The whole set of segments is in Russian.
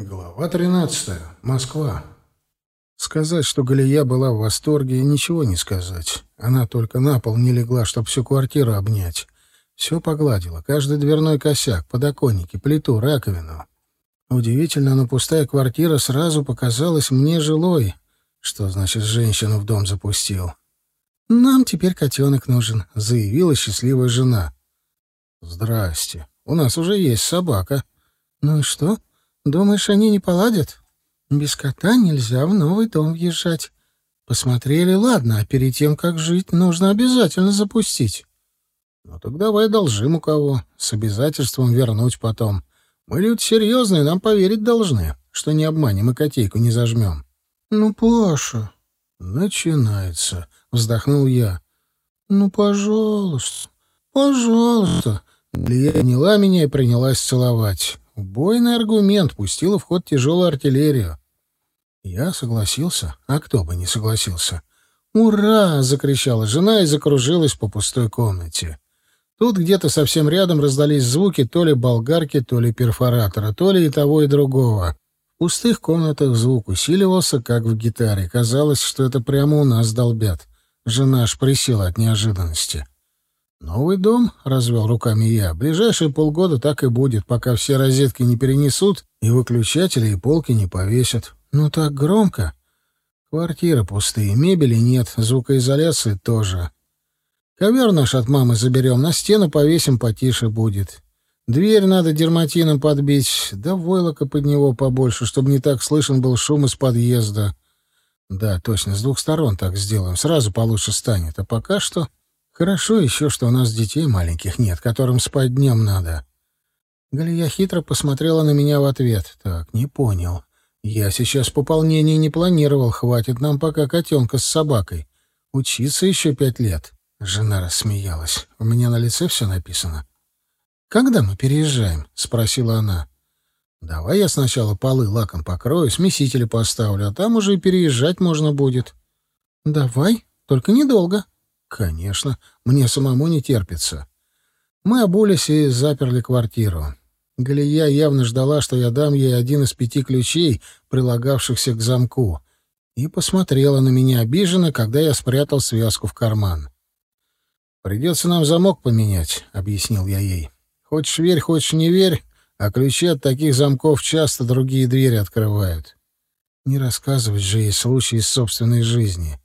Глава 13. Москва. Сказать, что Галия была в восторге, ничего не сказать. Она только на пол не легла, чтобы всю квартиру обнять. Все погладила, каждый дверной косяк, подоконники, плиту, раковину. Удивительно, но пустая квартира сразу показалась мне жилой. Что значит, женщину в дом запустил? «Нам теперь котенок нужен», — заявила счастливая жена. «Здрасте. У нас уже есть собака». «Ну и что? Думаешь, они не поладят? Без кота нельзя в новый дом въезжать. Посмотрели, ладно, а перед тем, как жить, нужно обязательно запустить». «Ну так давай должим у кого, с обязательством вернуть потом. Мы люди серьезные, нам поверить должны, что не обманем и котейку не зажмем». «Ну, Паша...» «Начинается», — вздохнул я. «Ну, пожалуйста, пожалуйста». Лия обняла меня и принялась целовать. Убойный аргумент, пустила в ход тяжелую артиллерию. Я согласился, а кто бы не согласился. «Ура!» — закричала жена и закружилась по пустой комнате. Тут где-то совсем рядом раздались звуки то ли болгарки, то ли перфоратора, то ли и того, и другого. В пустых комнатах звук усиливался, как в гитаре. Казалось, что это прямо у нас долбят. Жена аж присела от неожиданности. «Новый дом?» — развел руками я. «Ближайшие полгода так и будет, пока все розетки не перенесут и выключатели и полки не повесят. Ну так громко. Квартиры пустые, мебели нет, звукоизоляции тоже. Ковер наш от мамы заберем, на стену повесим, потише будет. Дверь надо дерматином подбить, да войлока под него побольше, чтобы не так слышен был шум из подъезда. Да, точно, с двух сторон так сделаем, сразу получше станет. А пока что... Хорошо еще, что у нас детей маленьких нет, которым спать днем надо. Галия хитро посмотрела на меня в ответ. Так, не понял. Я сейчас пополнение не планировал, хватит нам пока котенка с собакой. Учиться еще пять лет. Жена рассмеялась. У меня на лице все написано. «Когда мы переезжаем?» — спросила она. «Давай я сначала полы лаком покрою, смесители поставлю, а там уже и переезжать можно будет». «Давай, только недолго». «Конечно, мне самому не терпится». Мы обулись и заперли квартиру. Галия явно ждала, что я дам ей один из пяти ключей, прилагавшихся к замку, и посмотрела на меня обиженно, когда я спрятал связку в карман. «Придется нам замок поменять», — объяснил я ей. Хочешь верь, хочешь не верь, а ключи от таких замков часто другие двери открывают. Не рассказывать же ей случаи из собственной жизни.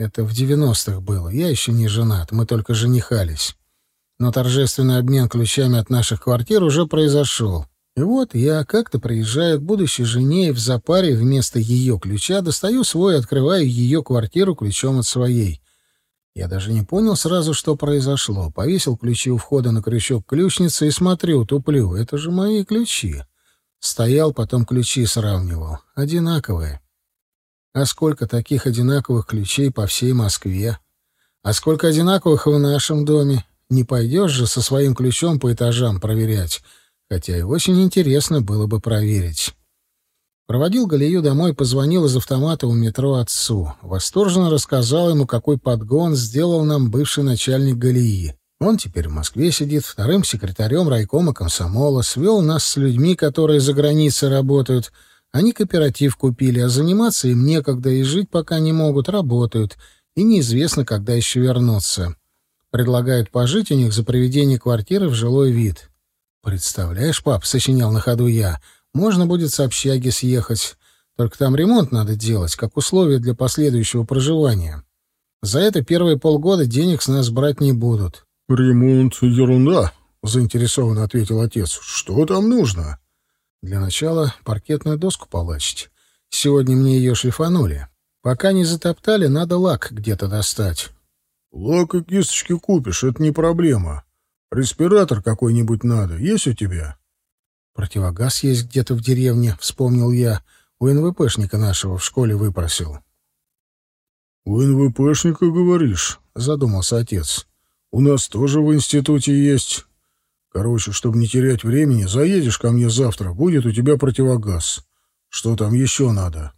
Это в девяностых было. Я еще не женат, мы только женихались. Но торжественный обмен ключами от наших квартир уже произошел. И вот я как-то приезжаю к будущей жене и в запаре вместо ее ключа достаю свой и открываю ее квартиру ключом от своей. Я даже не понял сразу, что произошло. Повесил ключи у входа на крючок ключницы и смотрю, туплю. Это же мои ключи. Стоял, потом ключи сравнивал. Одинаковые. А сколько таких одинаковых ключей по всей Москве? А сколько одинаковых в нашем доме? Не пойдешь же со своим ключом по этажам проверять. Хотя и очень интересно было бы проверить. Проводил Галию домой, позвонил из автомата у метро отцу. Восторженно рассказал ему, какой подгон сделал нам бывший начальник Галии. Он теперь в Москве сидит, вторым секретарем райкома комсомола, свел нас с людьми, которые за границей работают. Они кооператив купили, а заниматься им некогда и жить пока не могут, работают. И неизвестно, когда еще вернуться. Предлагают пожить у них за приведение квартиры в жилой вид. «Представляешь, пап», — сочинял на ходу я, — можно будет с общаги съехать. Только там ремонт надо делать, как условие для последующего проживания. За это первые полгода денег с нас брать не будут. — Ремонт — ерунда, — заинтересованно ответил отец. — Что там нужно? — Для начала паркетную доску полачить. Сегодня мне ее шлифанули. Пока не затоптали, надо лак где-то достать. — Лак и кисточки купишь, это не проблема. Респиратор какой-нибудь надо. Есть у тебя? Противогаз есть где-то в деревне, вспомнил я. У НВПшника нашего в школе выпросил. «У НВПшника, говоришь?» — задумался отец. «У нас тоже в институте есть. Короче, чтобы не терять времени, заедешь ко мне завтра, будет у тебя противогаз. Что там еще надо?»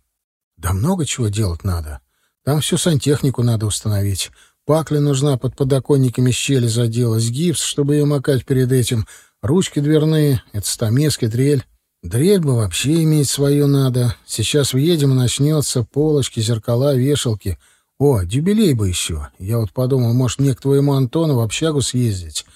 «Да много чего делать надо. Там всю сантехнику надо установить. Пакля нужна под подоконниками щели заделать, гипс, чтобы ее макать перед этим, Ручки дверные, это стамески, дрель. Дрель бы вообще иметь свою надо. Сейчас въедем начнется. Полочки, зеркала, вешалки. О, дюбелей бы еще. Я вот подумал, может, мне к твоему Антону в общагу съездить.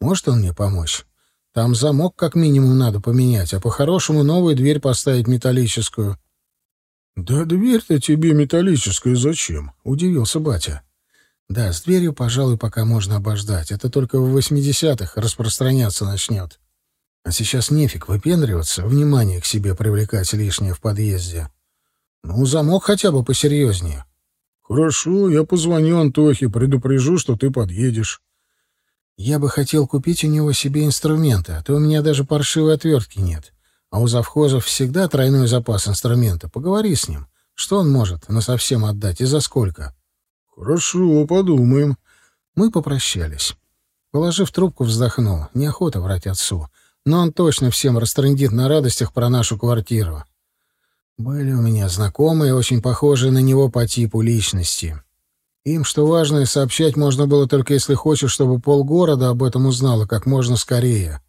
Может он мне помочь? Там замок как минимум надо поменять, а по-хорошему новую дверь поставить металлическую. — Да дверь-то тебе металлическая зачем? — удивился батя. — Да, с дверью, пожалуй, пока можно обождать. Это только в восьмидесятых распространяться начнет. А сейчас нефиг выпендриваться, внимание к себе привлекать лишнее в подъезде. Ну, замок хотя бы посерьезнее. — Хорошо, я позвоню Антохе, предупрежу, что ты подъедешь. Я бы хотел купить у него себе инструменты, а то у меня даже паршивой отвертки нет. А у завхозов всегда тройной запас инструмента. Поговори с ним. Что он может на совсем отдать и за сколько? Хорошо, подумаем. Мы попрощались. Положив трубку, вздохнул. Неохота врать отцу. Но он точно всем растрындит на радостях про нашу квартиру. Были у меня знакомые, очень похожие на него по типу личности. Им, что важное, сообщать можно было только если хочешь, чтобы полгорода об этом узнало как можно скорее.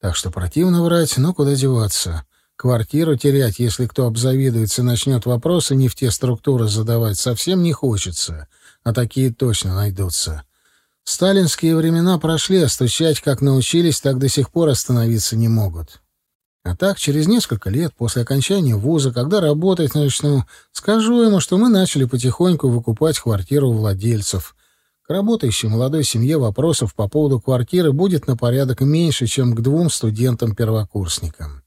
Так что противно врать, но куда деваться. Квартиру терять, если кто обзавидуется и начнет вопросы не в те структуры задавать, совсем не хочется. А такие точно найдутся. Сталинские времена прошли, а стучать как научились, так до сих пор остановиться не могут. А так, через несколько лет после окончания вуза, когда работать начну, скажу ему, что мы начали потихоньку выкупать квартиру у владельцев. К работающей молодой семье вопросов по поводу квартиры будет на порядок меньше, чем к двум студентам-первокурсникам.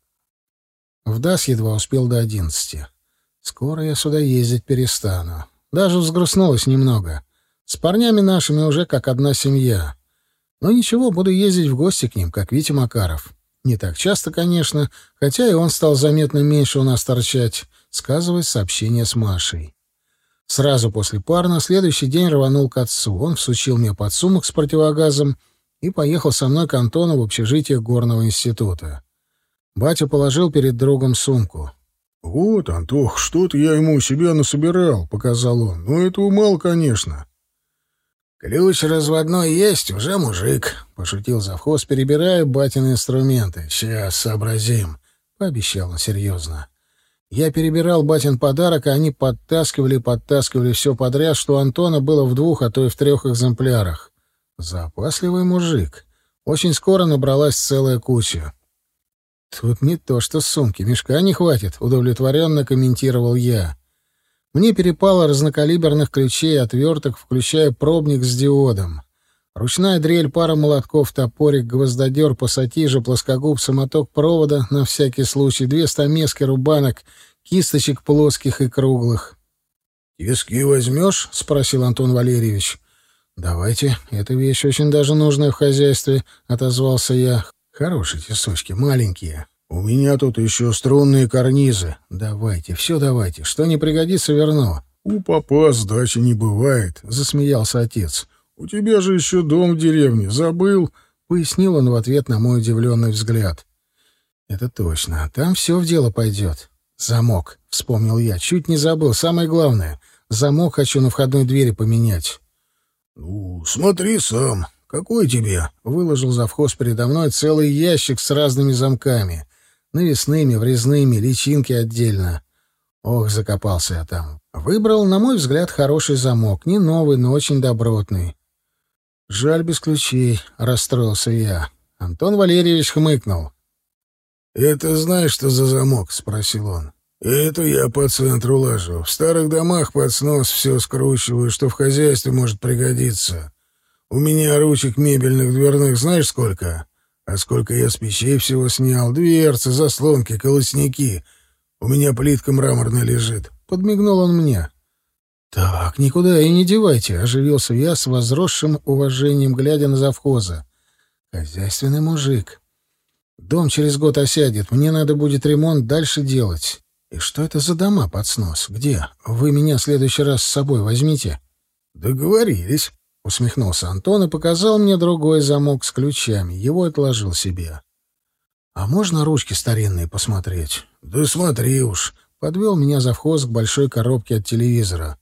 В ДАС едва успел до одиннадцати. Скоро я сюда ездить перестану. Даже взгрустнулось немного. С парнями нашими уже как одна семья. Но ничего, буду ездить в гости к ним, как Витя Макаров. Не так часто, конечно, хотя и он стал заметно меньше у нас торчать, сказывает сообщение с Машей. Сразу после пар на следующий день рванул к отцу. Он всучил мне подсумок с противогазом и поехал со мной к Антону в общежитие горного института. Батя положил перед другом сумку. «Вот, Антох, что-то я ему у себя насобирал», — показал он. «Но этого мало, конечно». «Ключ разводной есть, уже мужик», — пошутил завхоз, перебирая батины инструменты. «Сейчас сообразим», — пообещал он серьезно. Я перебирал батин подарок, а они подтаскивали подтаскивали все подряд, что у Антона было в двух, а то и в трех экземплярах. Запасливый мужик. Очень скоро набралась целая куча. «Тут не то что сумки, мешка не хватит», — удовлетворенно комментировал я. Мне перепало разнокалиберных ключей и отверток, включая пробник с диодом. Ручная дрель, пара молотков, топорик, гвоздодер, пассатижа, плоскогуб, самоток провода на всякий случай, две стамески, рубанок, кисточек плоских и круглых. «Тиски возьмешь?» — спросил Антон Валерьевич. «Давайте. Эта вещь очень даже нужная в хозяйстве», — отозвался я. «Хорошие тесочки, маленькие». «У меня тут еще струнные карнизы». «Давайте, все давайте. Что не пригодится, верну». «У папа сдачи не бывает», — засмеялся отец. «У тебя же еще дом в деревне. Забыл?» — пояснил он в ответ на мой удивленный взгляд. «Это точно. Там все в дело пойдет. Замок», — вспомнил я. «Чуть не забыл. Самое главное. Замок хочу на входной двери поменять». «Ну, смотри сам. Какой тебе?» — выложил завхоз передо мной целый ящик с разными замками навесными, врезными, личинки отдельно. Ох, закопался я там. Выбрал, на мой взгляд, хороший замок. Не новый, но очень добротный. Жаль без ключей, расстроился я. Антон Валерьевич хмыкнул. «Это знаешь, что за замок?» — спросил он. «Это я по центру ложу. В старых домах под снос все скручиваю, что в хозяйстве может пригодиться. У меня ручек мебельных дверных знаешь сколько? А сколько я с печей всего снял. Дверцы, заслонки, колосники. У меня плитка мраморная лежит. Подмигнул он мне. «Так, никуда и не девайте», — оживился я с возросшим уважением, глядя на завхоза. «Хозяйственный мужик. Дом через год осядет, мне надо будет ремонт дальше делать. И что это за дома под снос? Где? Вы меня в следующий раз с собой возьмите?» «Договорились». — усмехнулся Антон и показал мне другой замок с ключами. Его отложил себе. «А можно ручки старинные посмотреть?» «Да смотри уж!» — подвел меня завхоз к большой коробке от телевизора.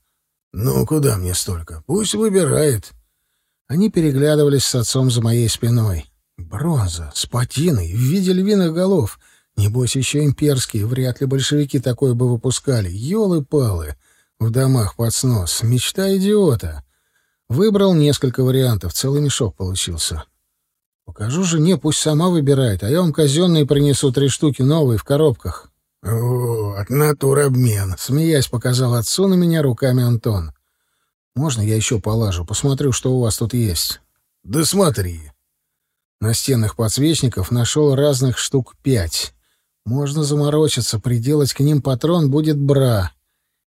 «Ну, куда мне столько? Пусть выбирает». Они переглядывались с отцом за моей спиной. Бронза, с патиной, в виде львиных голов. Небось, еще имперские, вряд ли большевики такое бы выпускали. Ёлы-палы. В домах под снос. Мечта идиота. Выбрал несколько вариантов, целый мешок получился. Покажу жене, пусть сама выбирает, а я вам казенные принесу три штуки новые в коробках. — Вот, натуробмен, — смеясь показал отцу на меня руками Антон. — Можно я еще полажу, посмотрю, что у вас тут есть? — Да смотри. Настенных подсвечников нашел разных штук пять. Можно заморочиться, приделать к ним патрон будет бра.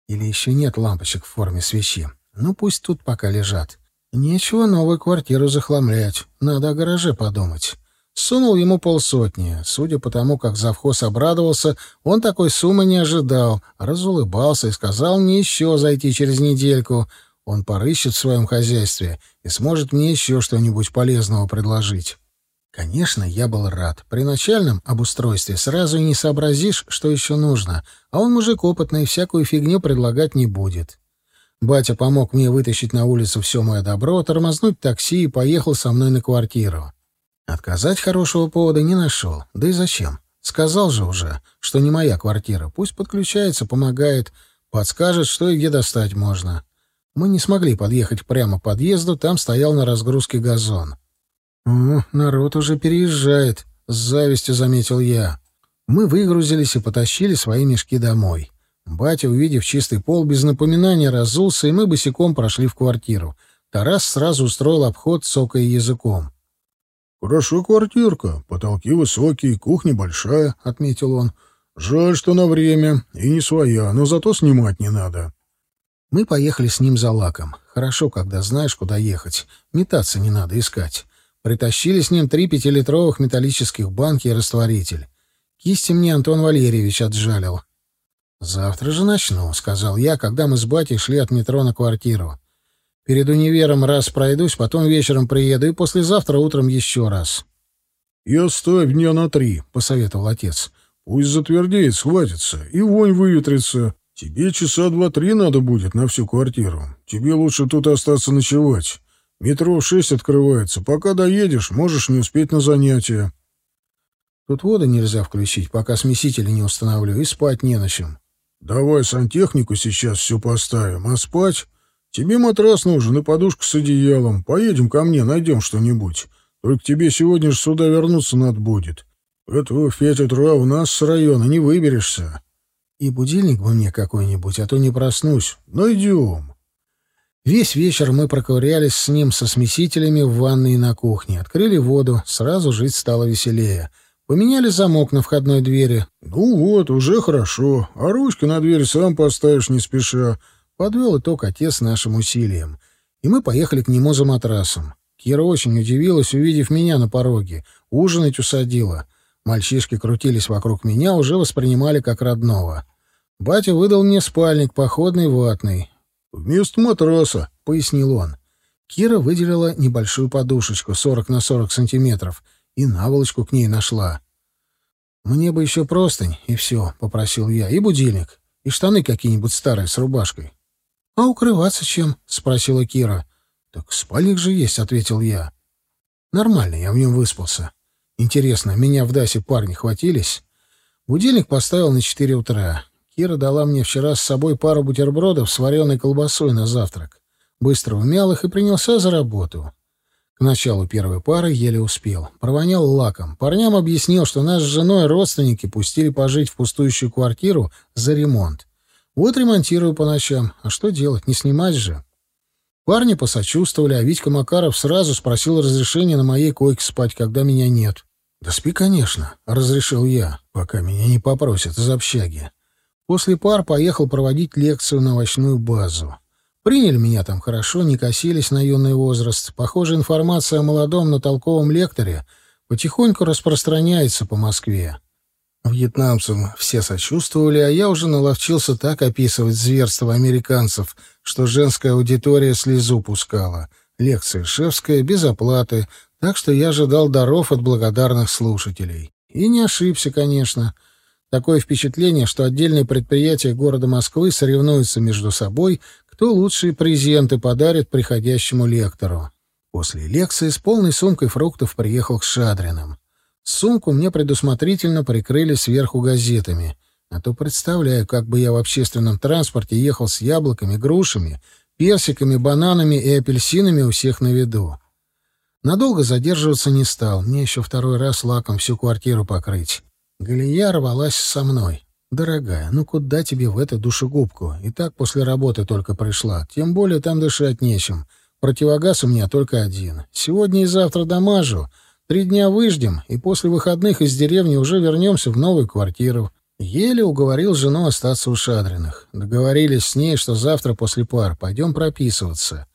Или еще нет лампочек в форме свечи. Ну, пусть тут пока лежат. Нечего новую квартиру захламлять. Надо о гараже подумать. Сунул ему полсотни. Судя по тому, как завхоз обрадовался, он такой суммы не ожидал. Разулыбался и сказал мне еще зайти через недельку. Он порыщет в своем хозяйстве и сможет мне еще что-нибудь полезного предложить. Конечно, я был рад. При начальном обустройстве сразу и не сообразишь, что еще нужно, а он мужик опытный, всякую фигню предлагать не будет. Батя помог мне вытащить на улицу все мое добро, тормознуть такси и поехал со мной на квартиру. Отказать хорошего повода не нашел. Да и зачем? Сказал же уже, что не моя квартира. Пусть подключается, помогает, подскажет, что и где достать можно. Мы не смогли подъехать прямо к подъезду, там стоял на разгрузке газон. «О, народ уже переезжает», — с завистью заметил я. Мы выгрузились и потащили свои мешки домой. Батя, увидев чистый пол, без напоминания разулся, и мы босиком прошли в квартиру. Тарас сразу устроил обход, цокая языком. «Хорошо квартирка, потолки высокие, кухня большая», — отметил он. «Жаль, что на время, и не своя, но зато снимать не надо». Мы поехали с ним за лаком. Хорошо, когда знаешь, куда ехать. Метаться не надо искать. Притащили с ним три пятилитровых металлических банки и растворитель. Кисти мне Антон Валерьевич отжалил. «Завтра же начну», — сказал я, когда мы с батей шли от метро на квартиру. Перед универом раз пройдусь, потом вечером приеду, и послезавтра утром еще раз. — И оставь дня на три, — посоветовал отец. — Пусть затвердеет, схватится, и вонь выветрится. Тебе часа два-три надо будет на всю квартиру. Тебе лучше тут остаться ночевать. Метро в шесть открывается. Пока доедешь, можешь не успеть на занятия. Тут воду нельзя включить, пока смесители не установлю, и спать не на чем. Давай сантехнику сейчас все поставим, а спать Тебе матрас нужен и подушка с одеялом. Поедем ко мне, найдем что-нибудь. Только тебе сегодня же сюда вернуться надо будет. Этого в пять утра у нас с района не выберешься. И будильник бы мне какой-нибудь, а то не проснусь. Найдем. Весь вечер мы проковырялись с ним со смесителями в ванной и на кухне. Открыли воду, сразу жить стало веселее. Поменяли замок на входной двери. Ну вот, уже хорошо. А ручки на дверь сам поставишь не спеша. Подвел итог отец нашим усилиям. И мы поехали к нему за матрасом. Кира очень удивилась, увидев меня на пороге. Ужинать усадила. Мальчишки крутились вокруг меня, уже воспринимали как родного. Батя выдал мне спальник, походный, ватный. «Вместо матраса», — пояснил он. Кира выделила небольшую подушечку, 40 на 40 сантиметров, и наволочку к ней нашла. «Мне бы еще простынь, и все», — попросил я, — «и будильник, и штаны какие-нибудь старые с рубашкой». «А укрываться чем?» — спросила Кира. «Так спальник же есть», — ответил я. «Нормально, я в нем выспался. Интересно, меня в Дасе парни хватились?» Будильник поставил на четыре утра. Кира дала мне вчера с собой пару бутербродов с вареной колбасой на завтрак. Быстро умял их и принялся за работу. К началу первой пары еле успел. Провонял лаком. Парням объяснил, что нас с женой родственники пустили пожить в пустующую квартиру за ремонт. Вот ремонтирую по ночам. А что делать? Не снимать же. Парни посочувствовали, а Витька Макаров сразу спросил разрешения на моей койке спать, когда меня нет. «Да спи, конечно», — разрешил я, пока меня не попросят из общаги. После пар поехал проводить лекцию на овощную базу. Приняли меня там хорошо, не косились на юный возраст. Похоже, информация о молодом, но толковом лекторе потихоньку распространяется по Москве. Вьетнамцам все сочувствовали, а я уже наловчился так описывать зверство американцев, что женская аудитория слезу пускала. Лекция шефская, без оплаты, так что я ожидал даров от благодарных слушателей. И не ошибся, конечно. Такое впечатление, что отдельные предприятия города Москвы соревнуются между собой, кто лучшие презенты подарит приходящему лектору. После лекции с полной сумкой фруктов приехал к Шадриным. Сумку мне предусмотрительно прикрыли сверху газетами. А то представляю, как бы я в общественном транспорте ехал с яблоками, грушами, персиками, бананами и апельсинами у всех на виду. Надолго задерживаться не стал. Мне еще второй раз лаком всю квартиру покрыть. Галия рвалась со мной. «Дорогая, ну куда тебе в эту душегубку? И так после работы только пришла. Тем более там дышать нечем. Противогаз у меня только один. Сегодня и завтра дамажу. Три дня выждем, и после выходных из деревни уже вернемся в новую квартиру». Еле уговорил жену остаться у Шадриных. Договорились с ней, что завтра после пар пойдем прописываться.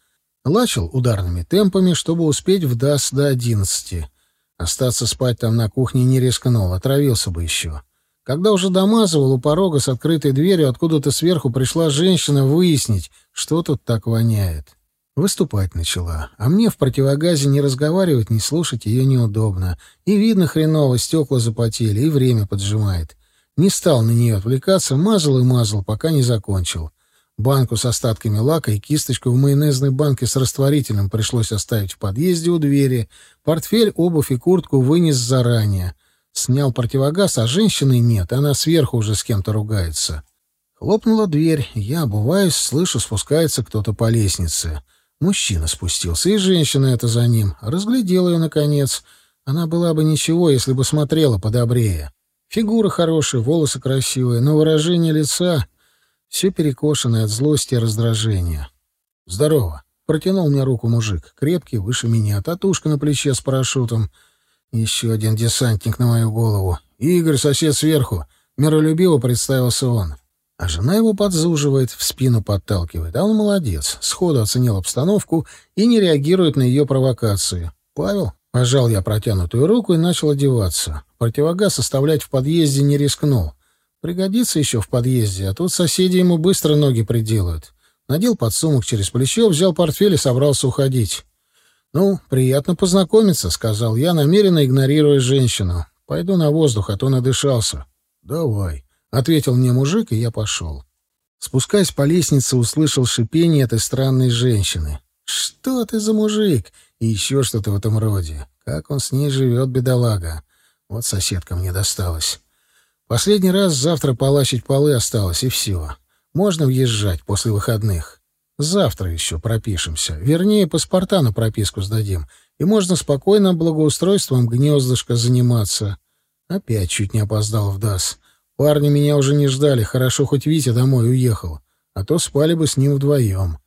Лачил ударными темпами, чтобы успеть в ДАС до одиннадцати. Остаться спать там на кухне не рискнул, отравился бы еще. Когда уже домазывал у порога с открытой дверью, откуда-то сверху пришла женщина выяснить, что тут так воняет. Выступать начала, а мне в противогазе не разговаривать, не слушать ее неудобно. И видно хреново, стекла запотели, и время поджимает. Не стал на нее отвлекаться, мазал и мазал, пока не закончил. Банку с остатками лака и кисточку в майонезной банке с растворителем пришлось оставить в подъезде у двери. Портфель, обувь и куртку вынес заранее. Снял противогаз, а женщины нет, она сверху уже с кем-то ругается. Хлопнула дверь, я обуваюсь, слышу, спускается кто-то по лестнице. Мужчина спустился, и женщина это за ним. Разглядела ее, наконец. Она была бы ничего, если бы смотрела подобрее. Фигура хорошая, волосы красивые, но выражение лица все перекошенное от злости и раздражения. «Здорово!» — протянул мне руку мужик, крепкий, выше меня, татушка на плече с парашютом — еще один десантник на мою голову. Игорь, сосед сверху. Миролюбиво представился он. А жена его подзуживает, в спину подталкивает. А он молодец, сходу оценил обстановку и не реагирует на ее провокации. «Павел?» Пожал я протянутую руку и начал одеваться. Противогаз оставлять в подъезде не рискнул. Пригодится еще в подъезде, а тут соседи ему быстро ноги приделают. Надел подсумок через плечо, взял портфель и собрался уходить. «Ну, приятно познакомиться», — сказал я, намеренно игнорируя женщину. «Пойду на воздух, а то надышался». «Давай», — ответил мне мужик, и я пошел. Спускаясь по лестнице, услышал шипение этой странной женщины. «Что ты за мужик?» И еще что-то в этом роде. Как он с ней живет, бедолага. Вот соседка мне досталась. Последний раз завтра полащить полы осталось, и все. Можно въезжать после выходных. Завтра еще пропишемся. Вернее, паспорта на прописку сдадим. И можно спокойно благоустройством гнездышка заниматься. Опять чуть не опоздал в ДАС. Парни меня уже не ждали. Хорошо, хоть Витя домой уехал. А то спали бы с ним вдвоем.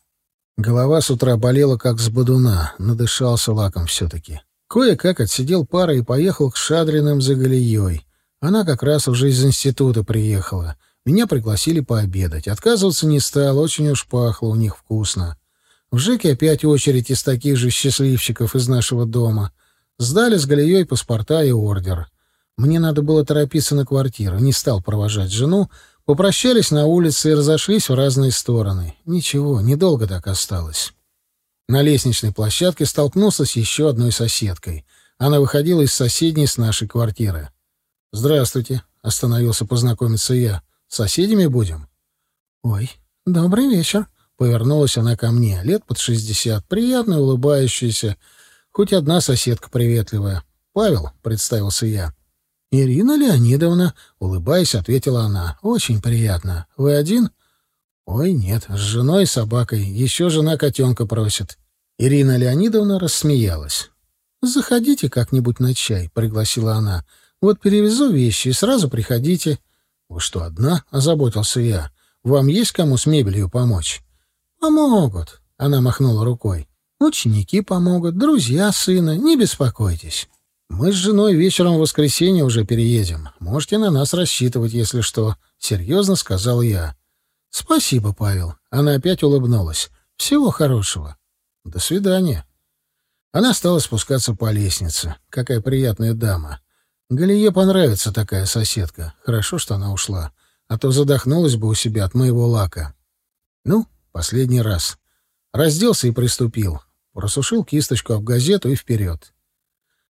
Голова с утра болела, как с бодуна. Надышался лаком все-таки. Кое-как отсидел пара и поехал к Шадриным за Галией. Она как раз уже из института приехала. Меня пригласили пообедать. Отказываться не стал, очень уж пахло у них вкусно. В ЖЭКе опять очередь из таких же счастливчиков из нашего дома. Сдали с Галией паспорта и ордер. Мне надо было торопиться на квартиру, не стал провожать жену, попрощались на улице и разошлись в разные стороны. Ничего, недолго так осталось. На лестничной площадке столкнулся с еще одной соседкой. Она выходила из соседней с нашей квартиры. «Здравствуйте», — остановился познакомиться я. Соседями будем?» «Ой, добрый вечер», — повернулась она ко мне, лет под шестьдесят, приятная, улыбающаяся, хоть одна соседка приветливая. «Павел», — представился я. «Ирина Леонидовна», — улыбаясь, ответила она. «Очень приятно. Вы один?» «Ой, нет, с женой и собакой. Еще жена котенка просит». Ирина Леонидовна рассмеялась. «Заходите как-нибудь на чай», — пригласила она. «Вот перевезу вещи и сразу приходите». «Вы что, одна?» — озаботился я. «Вам есть кому с мебелью помочь?» «Помогут», — она махнула рукой. «Ученики помогут, друзья сына, не беспокойтесь. Мы с женой вечером в воскресенье уже переедем. Можете на нас рассчитывать, если что», — серьезно сказал я. «Спасибо, Павел». Она опять улыбнулась. «Всего хорошего». «До свидания». Она стала спускаться по лестнице. Какая приятная дама. Галие понравится такая соседка. Хорошо, что она ушла. А то задохнулась бы у себя от моего лака. Ну, последний раз. Разделся и приступил. Просушил кисточку об газету и вперед.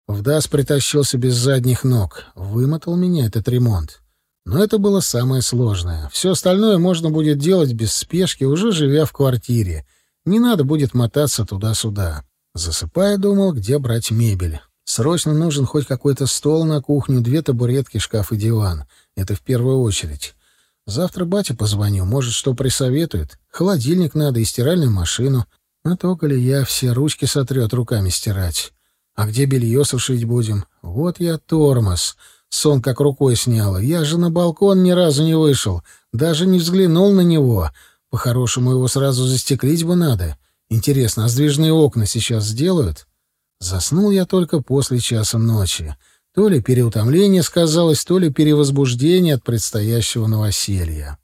В ДАС притащился без задних ног. Вымотал меня этот ремонт. Но это было самое сложное. Все остальное можно будет делать без спешки, уже живя в квартире. Не надо будет мотаться туда-сюда. Засыпая, думал, где брать мебель. Срочно нужен хоть какой-то стол на кухню, две табуретки, шкаф и диван. Это в первую очередь. Завтра батя позвоню, может, что присоветует. Холодильник надо и стиральную машину. А то, коли я все ручки сотрет руками стирать. А где белье сушить будем? Вот я тормоз. Сон как рукой сняло. Я же на балкон ни разу не вышел. Даже не взглянул на него. По-хорошему его сразу застеклить бы надо. Интересно, а сдвижные окна сейчас сделают? Заснул я только после часа ночи. То ли переутомление сказалось, то ли перевозбуждение от предстоящего новоселья.